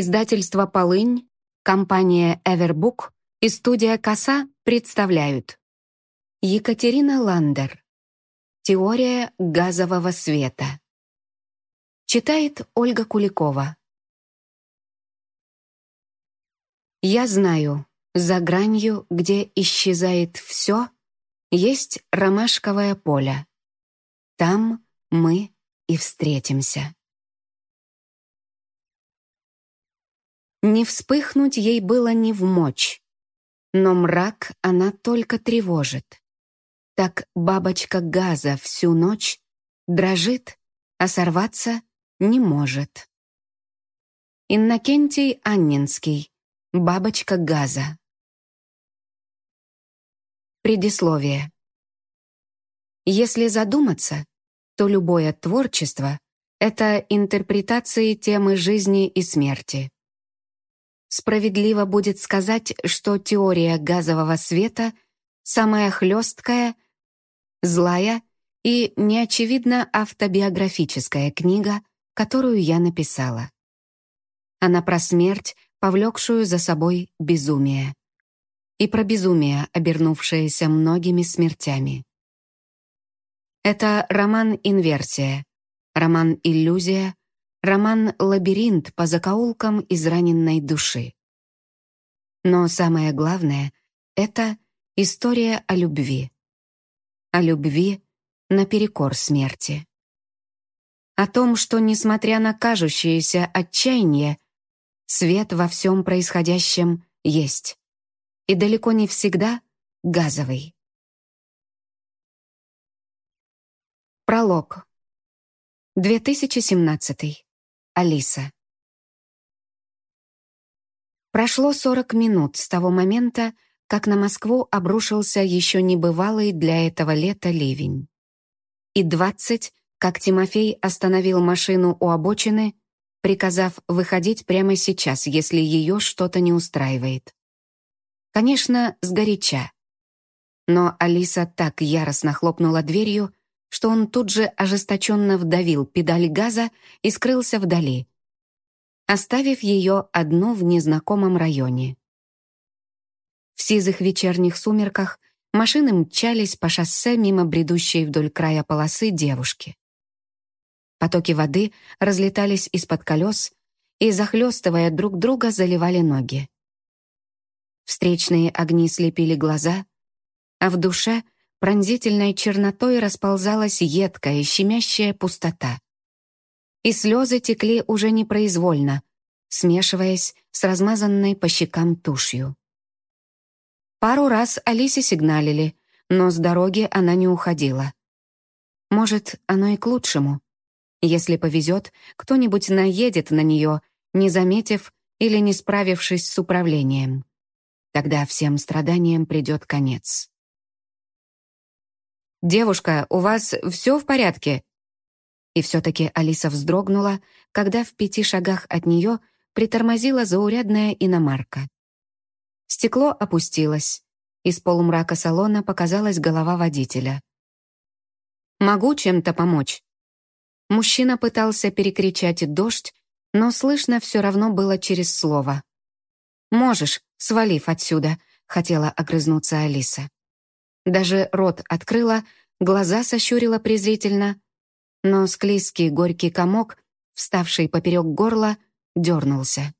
Издательство «Полынь», компания «Эвербук» и студия «Коса» представляют Екатерина Ландер Теория газового света Читает Ольга Куликова Я знаю, за гранью, где исчезает все, есть ромашковое поле. Там мы и встретимся. Не вспыхнуть ей было не в мочь, но мрак она только тревожит. Так бабочка газа всю ночь дрожит, а сорваться не может. Иннокентий Аннинский. Бабочка газа. Предисловие. Если задуматься, то любое творчество — это интерпретации темы жизни и смерти. Справедливо будет сказать, что теория газового света самая хлесткая, злая и неочевидно автобиографическая книга, которую я написала. Она про смерть, повлекшую за собой безумие. И про безумие, обернувшееся многими смертями. Это роман-инверсия, роман-иллюзия, Роман «Лабиринт» по закоулкам израненной души. Но самое главное — это история о любви. О любви наперекор смерти. О том, что, несмотря на кажущееся отчаяние, свет во всем происходящем есть. И далеко не всегда газовый. Пролог. 2017. Алиса. Прошло 40 минут с того момента, как на Москву обрушился еще небывалый для этого лета ливень. И 20, как Тимофей остановил машину у обочины, приказав выходить прямо сейчас, если ее что-то не устраивает. Конечно, сгоряча. Но Алиса так яростно хлопнула дверью, что он тут же ожесточенно вдавил педаль газа и скрылся вдали, оставив ее одну в незнакомом районе. В сизых вечерних сумерках машины мчались по шоссе мимо бредущей вдоль края полосы девушки. Потоки воды разлетались из-под колес и, захлестывая друг друга, заливали ноги. Встречные огни слепили глаза, а в душе — пронзительной чернотой расползалась едкая, щемящая пустота. И слезы текли уже непроизвольно, смешиваясь с размазанной по щекам тушью. Пару раз Алисе сигналили, но с дороги она не уходила. Может, оно и к лучшему. Если повезет, кто-нибудь наедет на нее, не заметив или не справившись с управлением. Тогда всем страданиям придет конец. «Девушка, у вас все в порядке?» И все-таки Алиса вздрогнула, когда в пяти шагах от нее притормозила заурядная иномарка. Стекло опустилось. Из полумрака салона показалась голова водителя. «Могу чем-то помочь?» Мужчина пытался перекричать дождь, но слышно все равно было через слово. «Можешь, свалив отсюда», — хотела огрызнуться Алиса. Даже рот открыла, глаза сощурила презрительно. Но склизкий горький комок, вставший поперек горла, дернулся.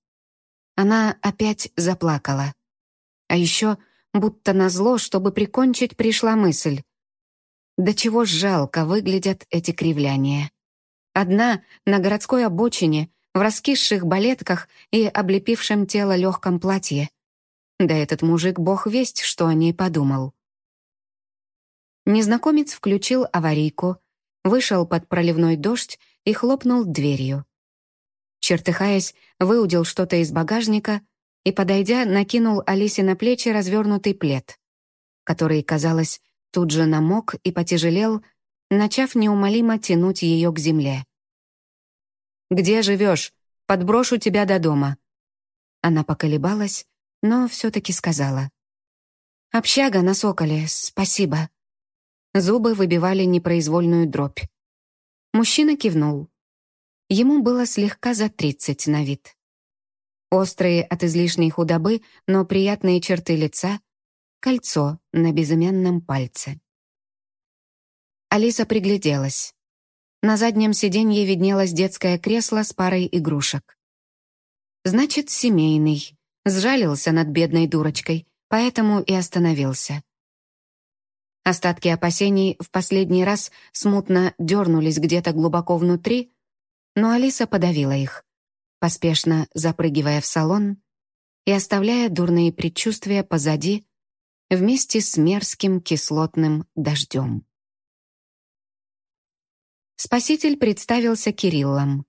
Она опять заплакала. А еще, будто назло, чтобы прикончить, пришла мысль. До чего жалко выглядят эти кривляния. Одна на городской обочине, в раскисших балетках и облепившем тело легком платье. Да этот мужик бог весть, что о ней подумал. Незнакомец включил аварийку, вышел под проливной дождь и хлопнул дверью. Чертыхаясь, выудил что-то из багажника и, подойдя, накинул Алисе на плечи развернутый плед, который, казалось, тут же намок и потяжелел, начав неумолимо тянуть ее к земле. «Где живешь? Подброшу тебя до дома». Она поколебалась, но все-таки сказала. «Общага на Соколе, спасибо». Зубы выбивали непроизвольную дробь. Мужчина кивнул. Ему было слегка за тридцать на вид. острые от излишней худобы, но приятные черты лица, кольцо на безымянном пальце. Алиса пригляделась. На заднем сиденье виднелось детское кресло с парой игрушек. Значит, семейный. Сжалился над бедной дурочкой, поэтому и остановился. Остатки опасений в последний раз смутно дернулись где-то глубоко внутри, но Алиса подавила их, поспешно запрыгивая в салон и оставляя дурные предчувствия позади вместе с мерзким кислотным дождем. Спаситель представился Кириллом.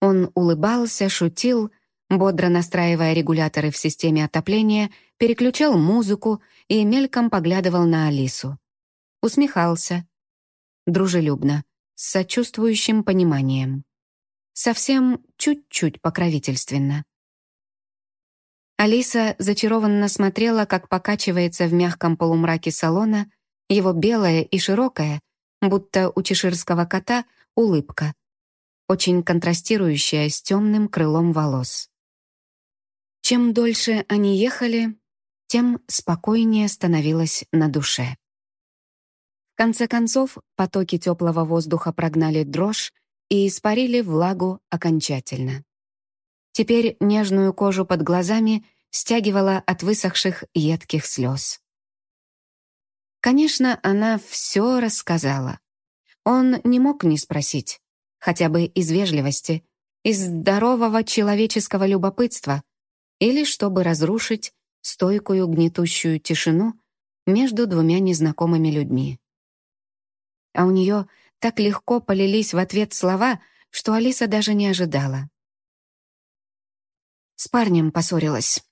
Он улыбался, шутил, бодро настраивая регуляторы в системе отопления, переключал музыку и мельком поглядывал на Алису. Усмехался. Дружелюбно, с сочувствующим пониманием. Совсем чуть-чуть покровительственно. Алиса зачарованно смотрела, как покачивается в мягком полумраке салона его белая и широкая, будто у чеширского кота, улыбка, очень контрастирующая с темным крылом волос. Чем дольше они ехали, тем спокойнее становилось на душе. Конце концов, потоки теплого воздуха прогнали дрожь и испарили влагу окончательно. Теперь нежную кожу под глазами стягивала от высохших едких слез. Конечно, она все рассказала. Он не мог не спросить, хотя бы из вежливости, из здорового человеческого любопытства, или чтобы разрушить стойкую гнетущую тишину между двумя незнакомыми людьми. А у нее так легко полились в ответ слова, что Алиса даже не ожидала. С парнем поссорилась.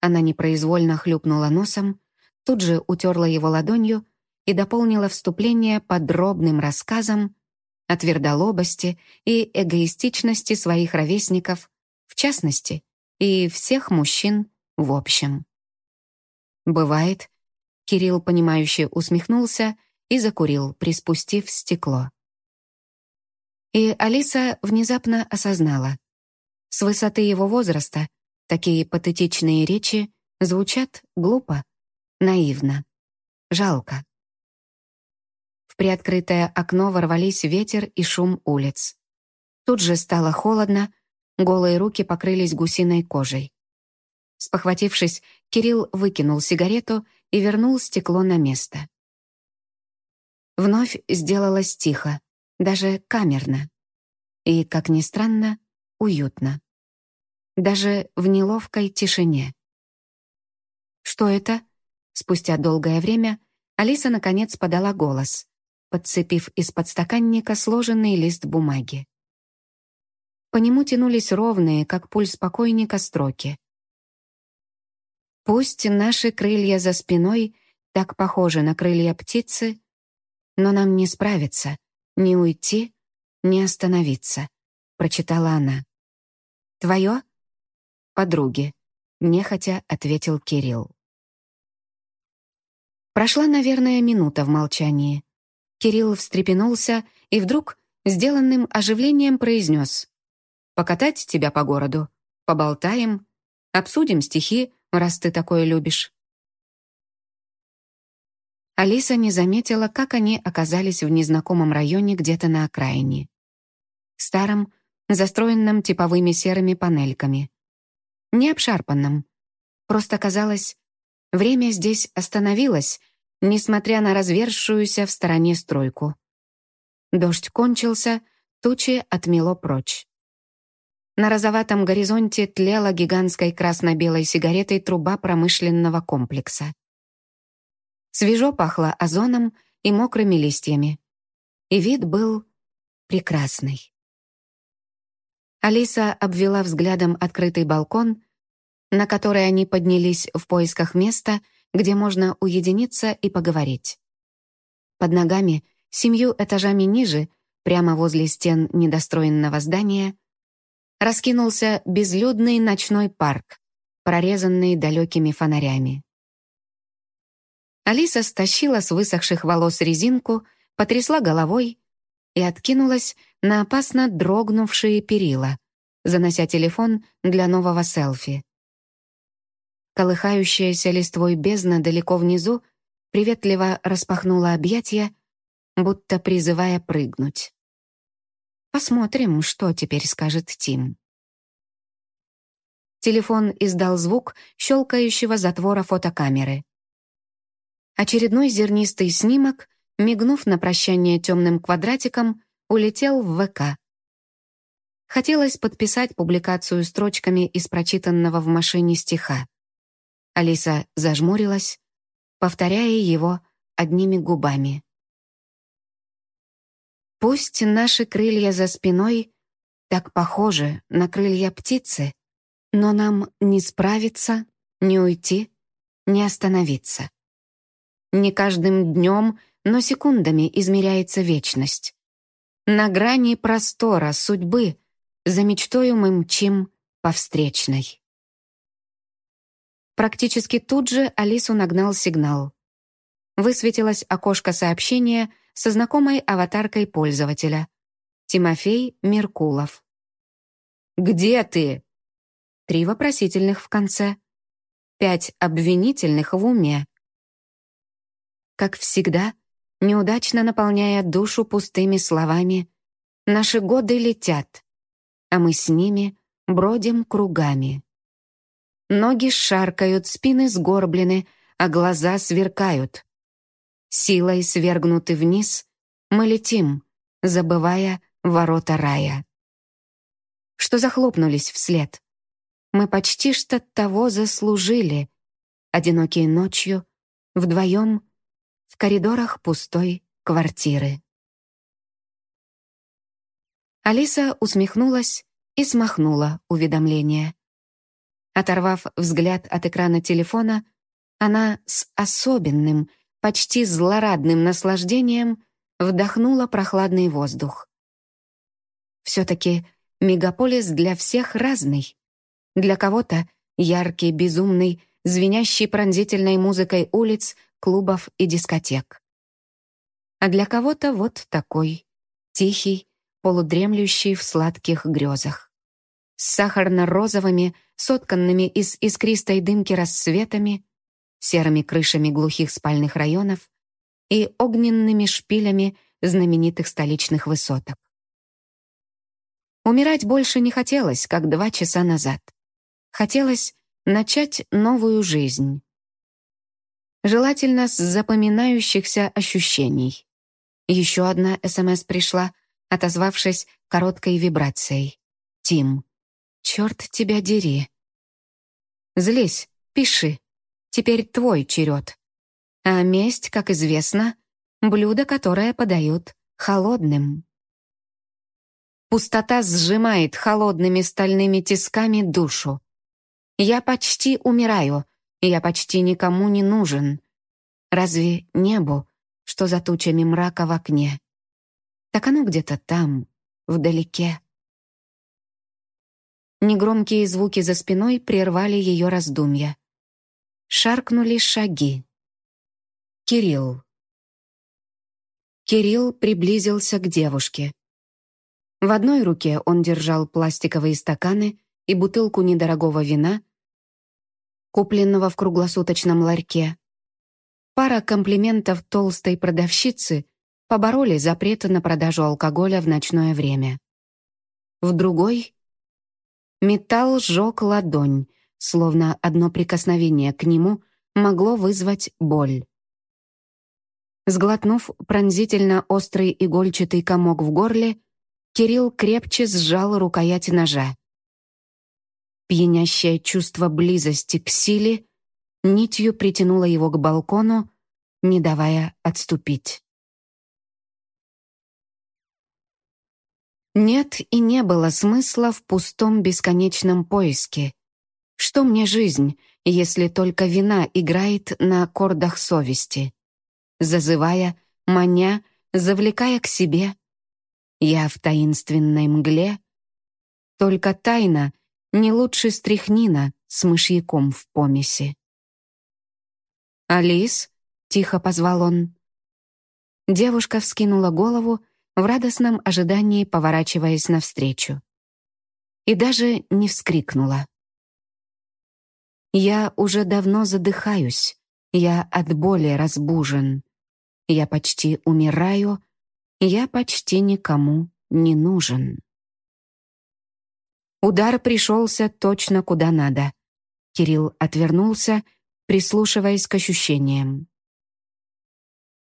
Она непроизвольно хлюпнула носом, тут же утерла его ладонью и дополнила вступление подробным рассказом о твердолобости и эгоистичности своих ровесников, в частности, и всех мужчин в общем. «Бывает», — Кирилл, понимающе усмехнулся и закурил, приспустив стекло. И Алиса внезапно осознала. С высоты его возраста такие патетичные речи звучат глупо, наивно, жалко. В приоткрытое окно ворвались ветер и шум улиц. Тут же стало холодно, Голые руки покрылись гусиной кожей. Спохватившись, Кирилл выкинул сигарету и вернул стекло на место. Вновь сделалось тихо, даже камерно. И, как ни странно, уютно. Даже в неловкой тишине. «Что это?» Спустя долгое время Алиса наконец подала голос, подцепив из подстаканника сложенный лист бумаги. По нему тянулись ровные, как пульс покойника, строки. «Пусть наши крылья за спиной так похожи на крылья птицы, но нам не справиться, не уйти, не остановиться», — прочитала она. «Твое?» «Подруги», — нехотя ответил Кирилл. Прошла, наверное, минута в молчании. Кирилл встрепенулся и вдруг, сделанным оживлением, произнес покатать тебя по городу, поболтаем, обсудим стихи, раз ты такое любишь». Алиса не заметила, как они оказались в незнакомом районе где-то на окраине. Старом, застроенном типовыми серыми панельками. Не обшарпанном. Просто казалось, время здесь остановилось, несмотря на разверзшуюся в стороне стройку. Дождь кончился, тучи отмело прочь. На розоватом горизонте тлела гигантской красно-белой сигаретой труба промышленного комплекса. Свежо пахло озоном и мокрыми листьями. И вид был прекрасный. Алиса обвела взглядом открытый балкон, на который они поднялись в поисках места, где можно уединиться и поговорить. Под ногами, семью этажами ниже, прямо возле стен недостроенного здания, раскинулся безлюдный ночной парк, прорезанный далекими фонарями. Алиса стащила с высохших волос резинку, потрясла головой и откинулась на опасно дрогнувшие перила, занося телефон для нового селфи. Колыхающаяся листвой бездна далеко внизу приветливо распахнула объятия, будто призывая прыгнуть. Посмотрим, что теперь скажет Тим. Телефон издал звук щелкающего затвора фотокамеры. Очередной зернистый снимок, мигнув на прощание темным квадратиком, улетел в ВК. Хотелось подписать публикацию строчками из прочитанного в машине стиха. Алиса зажмурилась, повторяя его одними губами. Пусть наши крылья за спиной так похожи на крылья птицы, но нам не справиться, не уйти, не остановиться. Не каждым днем, но секундами измеряется вечность. На грани простора судьбы за мечтою мы мчим по встречной. Практически тут же Алису нагнал сигнал. Высветилось окошко сообщения со знакомой аватаркой пользователя. Тимофей Меркулов. «Где ты?» Три вопросительных в конце. Пять обвинительных в уме. Как всегда, неудачно наполняя душу пустыми словами, наши годы летят, а мы с ними бродим кругами. Ноги шаркают, спины сгорблены, а глаза сверкают. Силой свергнуты вниз, мы летим, забывая ворота рая. Что захлопнулись вслед. Мы почти что того заслужили, одинокие ночью, вдвоем, в коридорах пустой квартиры. Алиса усмехнулась и смахнула уведомление. Оторвав взгляд от экрана телефона, она с особенным, почти злорадным наслаждением вдохнула прохладный воздух. Все-таки мегаполис для всех разный. Для кого-то яркий, безумный, звенящий пронзительной музыкой улиц, клубов и дискотек. А для кого-то вот такой, тихий, полудремлющий в сладких грезах. С сахарно-розовыми, сотканными из искристой дымки рассветами, серыми крышами глухих спальных районов и огненными шпилями знаменитых столичных высоток. Умирать больше не хотелось, как два часа назад. Хотелось начать новую жизнь. Желательно с запоминающихся ощущений. Еще одна СМС пришла, отозвавшись короткой вибрацией. «Тим, черт тебя дери». «Злись, пиши. Теперь твой черед». А месть, как известно, блюдо, которое подают холодным. Пустота сжимает холодными стальными тисками душу. Я почти умираю, я почти никому не нужен. Разве небу, что за тучами мрака в окне? Так оно где-то там, вдалеке. Негромкие звуки за спиной прервали ее раздумья. Шаркнули шаги. Кирилл. Кирилл приблизился к девушке. В одной руке он держал пластиковые стаканы и бутылку недорогого вина, купленного в круглосуточном ларьке. Пара комплиментов толстой продавщицы побороли запреты на продажу алкоголя в ночное время. В другой металл сжег ладонь, словно одно прикосновение к нему могло вызвать боль. Сглотнув пронзительно острый игольчатый комок в горле, Кирилл крепче сжал рукоять ножа. Пьянящее чувство близости к силе нитью притянуло его к балкону, не давая отступить. Нет и не было смысла в пустом бесконечном поиске. Что мне жизнь, если только вина играет на аккордах совести? Зазывая, маня, завлекая к себе. Я в таинственной мгле. Только тайна не лучше стряхнина с мышьяком в помеси. «Алис?» — тихо позвал он. Девушка вскинула голову, в радостном ожидании поворачиваясь навстречу. и даже не вскрикнула. «Я уже давно задыхаюсь, я от боли разбужен, я почти умираю, я почти никому не нужен». Удар пришелся точно куда надо. Кирилл отвернулся, прислушиваясь к ощущениям.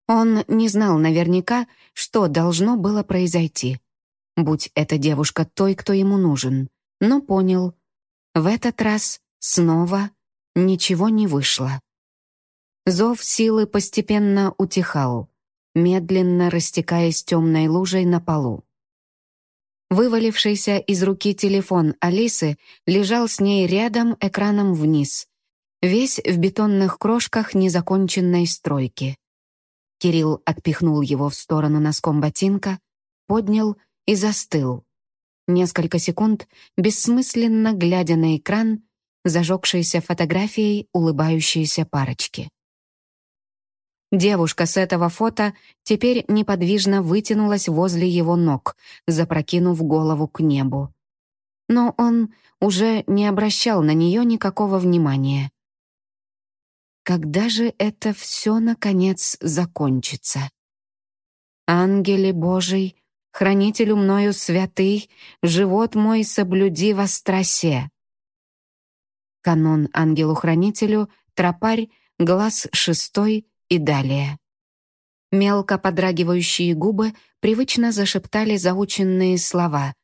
Он не знал наверняка, что должно было произойти. Будь эта девушка той, кто ему нужен, но понял. В этот раз снова ничего не вышло. Зов силы постепенно утихал, медленно растекаясь темной лужей на полу. Вывалившийся из руки телефон Алисы лежал с ней рядом экраном вниз, весь в бетонных крошках незаконченной стройки. Кирилл отпихнул его в сторону носком ботинка, поднял и застыл. Несколько секунд, бессмысленно глядя на экран, зажегшейся фотографией улыбающейся парочки. Девушка с этого фото теперь неподвижно вытянулась возле его ног, запрокинув голову к небу. Но он уже не обращал на нее никакого внимания. Когда же это все, наконец, закончится? Ангеле Божий, хранителю мною святый, живот мой соблюди во страсе. Канон ангелу-хранителю, тропарь, глаз шестой и далее. Мелко подрагивающие губы привычно зашептали заученные слова,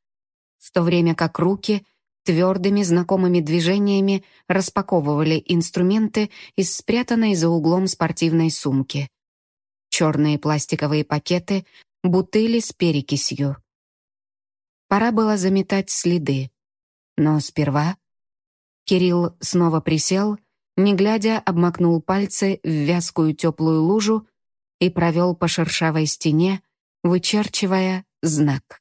в то время как руки твердыми знакомыми движениями распаковывали инструменты из спрятанной за углом спортивной сумки. Черные пластиковые пакеты, бутыли с перекисью. Пора было заметать следы. Но сперва Кирилл снова присел, не глядя, обмакнул пальцы в вязкую теплую лужу и провел по шершавой стене, вычерчивая знак.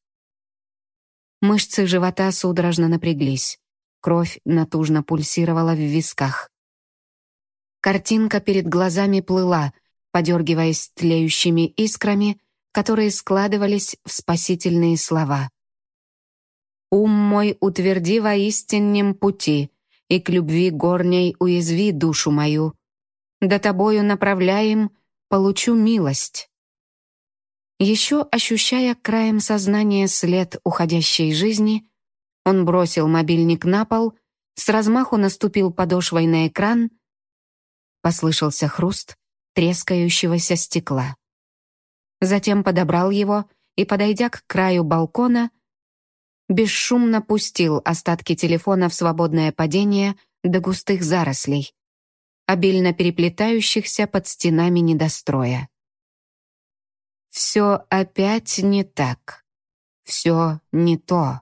Мышцы живота судорожно напряглись. Кровь натужно пульсировала в висках. Картинка перед глазами плыла, подергиваясь тлеющими искрами, которые складывались в спасительные слова. «Ум мой утверди во истиннем пути, и к любви горней уязви душу мою. До тобою направляем, получу милость». Еще ощущая краем сознания след уходящей жизни, он бросил мобильник на пол, с размаху наступил подошвой на экран. Послышался хруст трескающегося стекла. Затем подобрал его и, подойдя к краю балкона, бесшумно пустил остатки телефона в свободное падение до густых зарослей, обильно переплетающихся под стенами недостроя. Все опять не так. Все не то.